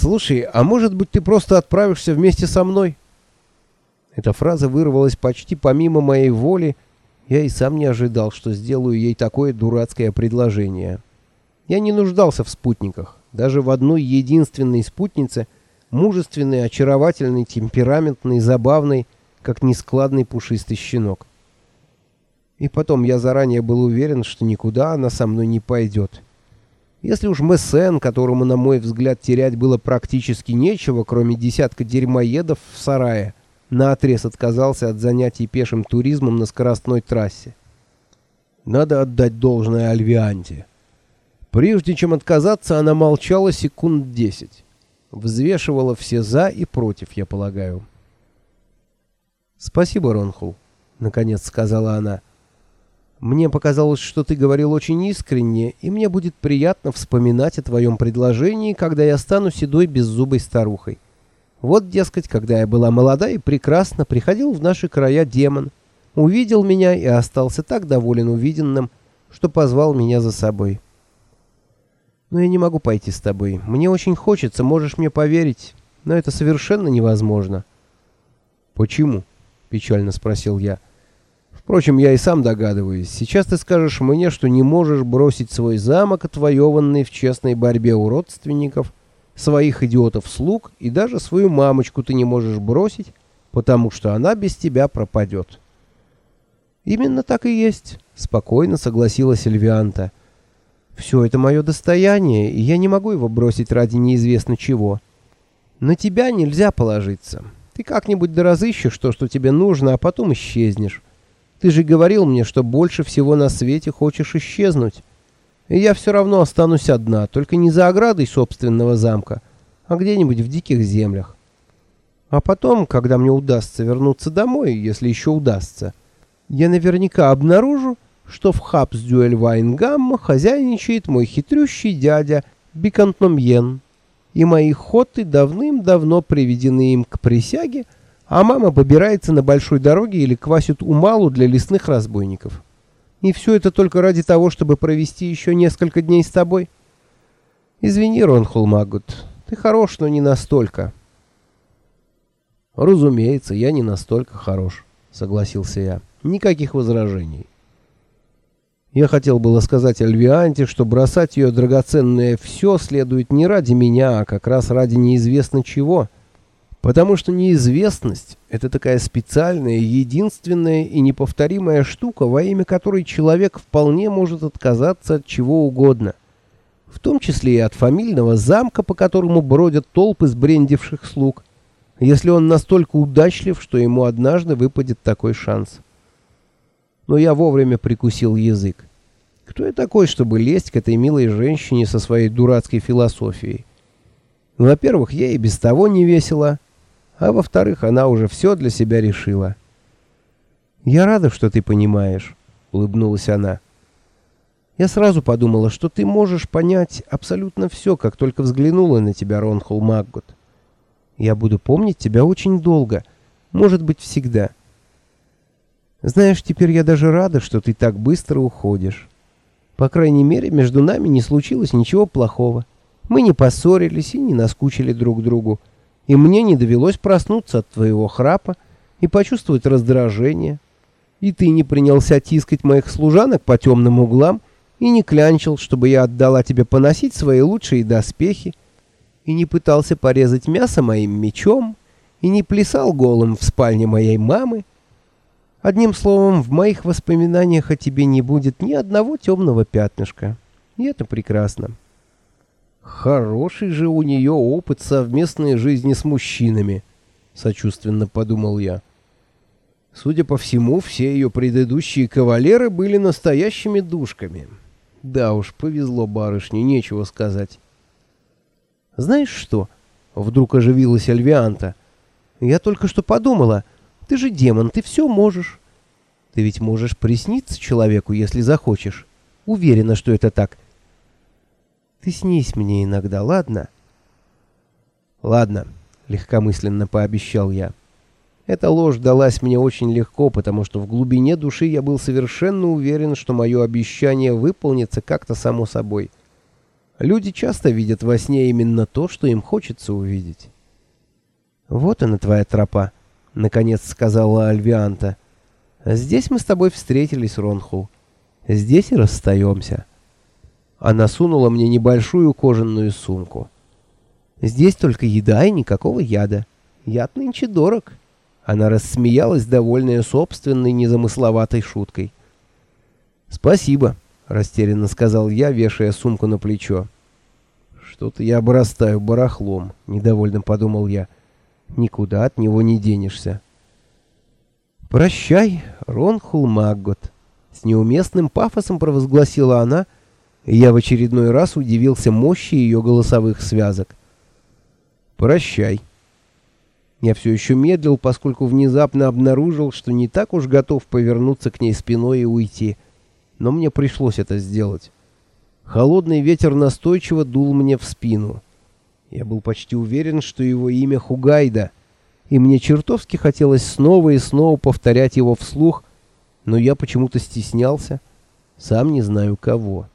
«Слушай, а может быть ты просто отправишься вместе со мной?» Эта фраза вырвалась почти помимо моей воли. Я и сам не ожидал, что сделаю ей такое дурацкое предложение. Я не нуждался в спутниках. Даже в одной единственной спутнице, мужественной, очаровательной, темпераментной, забавной, как нескладный пушистый щенок. И потом я заранее был уверен, что никуда она со мной не пойдет. Если уж Мессен, которому, на мой взгляд, терять было практически нечего, кроме десятка дерьмоедов в сарае, наотрез отказался от занятий пешим туризмом на скоростной трассе. Надо отдать должное Альвианте. Прежде чем отказаться, она молчала секунд десять. Взвешивала все «за» и «против», я полагаю. «Спасибо, Ронхул», — наконец сказала она. «Мне показалось, что ты говорил очень искренне, и мне будет приятно вспоминать о твоем предложении, когда я стану седой беззубой старухой. Вот, дескать, когда я была молода и прекрасна, приходил в наши края демон, увидел меня и остался так доволен увиденным, что позвал меня за собой». Но я не могу пойти с тобой. Мне очень хочется, можешь мне поверить, но это совершенно невозможно. Почему? печально спросил я. Впрочем, я и сам догадываюсь. Сейчас ты скажешь мне, что не можешь бросить свой замок, отвоеванный в честной борьбе у родственников, своих идиотов-слуг, и даже свою мамочку ты не можешь бросить, потому что она без тебя пропадет. Именно так и есть, спокойно согласилась Эльвианта. Все это мое достояние, и я не могу его бросить ради неизвестно чего. На тебя нельзя положиться. Ты как-нибудь доразыщешь то, что тебе нужно, а потом исчезнешь. Ты же говорил мне, что больше всего на свете хочешь исчезнуть. И я все равно останусь одна, только не за оградой собственного замка, а где-нибудь в диких землях. А потом, когда мне удастся вернуться домой, если еще удастся, я наверняка обнаружу, что в Хабсдюэль-Вайнгамма хозяйничает мой хитрющий дядя Бикантномьен, и мои хоты давным-давно приведены им к присяге, а мама побирается на большой дороге или квасит умалу для лесных разбойников. И все это только ради того, чтобы провести еще несколько дней с тобой. Извини, Ронхул Магут, ты хорош, но не настолько. Разумеется, я не настолько хорош, согласился я. Никаких возражений. Я хотел было сказать Альвианте, что бросать ее драгоценное все следует не ради меня, а как раз ради неизвестно чего. Потому что неизвестность — это такая специальная, единственная и неповторимая штука, во имя которой человек вполне может отказаться от чего угодно. В том числе и от фамильного замка, по которому бродят толпы сбрендивших слуг, если он настолько удачлив, что ему однажды выпадет такой шанс но я вовремя прикусил язык. Кто я такой, чтобы лезть к этой милой женщине со своей дурацкой философией? Во-первых, я и без того не весела, а во-вторых, она уже все для себя решила. «Я рада, что ты понимаешь», — улыбнулась она. «Я сразу подумала, что ты можешь понять абсолютно все, как только взглянула на тебя, Ронхол Маггот. Я буду помнить тебя очень долго, может быть, всегда». Знаешь, теперь я даже рада, что ты так быстро уходишь. По крайней мере, между нами не случилось ничего плохого. Мы не поссорились и не наскучили друг другу. И мне не довелось проснуться от твоего храпа и почувствовать раздражение. И ты не принялся тискать моих служанок по темным углам и не клянчил, чтобы я отдала тебе поносить свои лучшие доспехи, и не пытался порезать мясо моим мечом, и не плясал голым в спальне моей мамы, Одним словом, в моих воспоминаниях о тебе не будет ни одного темного пятнышка. И это прекрасно. Хороший же у нее опыт совместной жизни с мужчинами, сочувственно подумал я. Судя по всему, все ее предыдущие кавалеры были настоящими душками. Да уж, повезло барышне, нечего сказать. Знаешь что? Вдруг оживилась Альвианта. Я только что подумала, ты же демон, ты все можешь. Ты ведь можешь присниться человеку, если захочешь. Уверена, что это так. Ты снись мне иногда, ладно? Ладно, легкомысленно пообещал я. Эта ложь далась мне очень легко, потому что в глубине души я был совершенно уверен, что мое обещание выполнится как-то само собой. Люди часто видят во сне именно то, что им хочется увидеть. «Вот она, твоя тропа», — наконец сказала Альвианта. «Здесь мы с тобой встретились, Ронхул. Здесь и расстаемся». Она сунула мне небольшую кожаную сумку. «Здесь только еда и никакого яда. Яд нынче дорог». Она рассмеялась, довольная собственной незамысловатой шуткой. «Спасибо», — растерянно сказал я, вешая сумку на плечо. «Что-то я обрастаю барахлом», — недовольно подумал я. «Никуда от него не денешься». «Прощай, Ронхул Маггот», — с неуместным пафосом провозгласила она, и я в очередной раз удивился мощи ее голосовых связок. «Прощай». Я все еще медлил, поскольку внезапно обнаружил, что не так уж готов повернуться к ней спиной и уйти. Но мне пришлось это сделать. Холодный ветер настойчиво дул мне в спину. Я был почти уверен, что его имя Хугайда, и мне чертовски хотелось снова и снова повторять его вслух, но я почему-то стеснялся, сам не знаю кого.